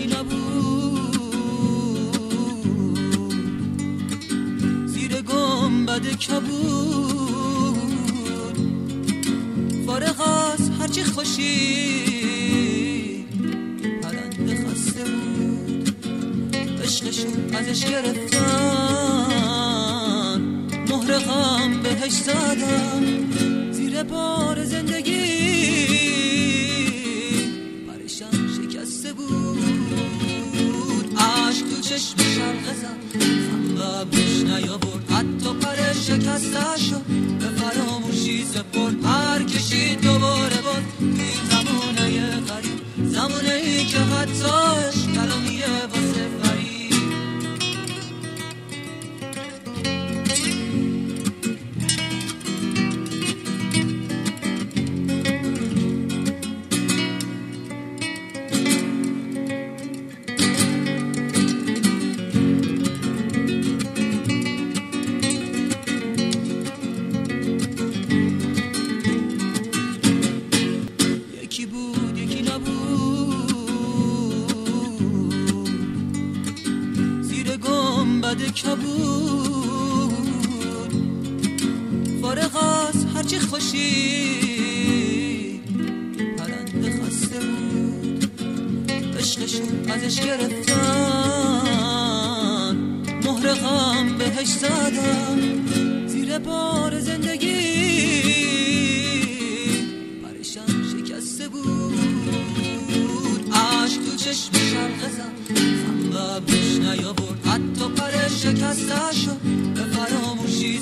یکی نبود؟ زیر گنبد کبود. فارغ از هرچی خوشی پرنده خسته بود. عشقشون ازش گرفتن مهرقم بهش زدم. زیر بار زندگی چشمشم زد قبلش نیاورد. حتی پر شکسته به فراموشی سپرد گنبد کبود. فارغ از هرچی خوشی پرنده خسته بود. عشقشون ازش گرفتن. مهر غم بهش زدن. زیر بار زندگی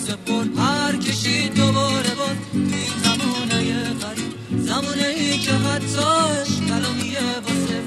سپرد هر کشید دوباره بود این زمانه غریب. زمانه ای که حتی کلامیه واسه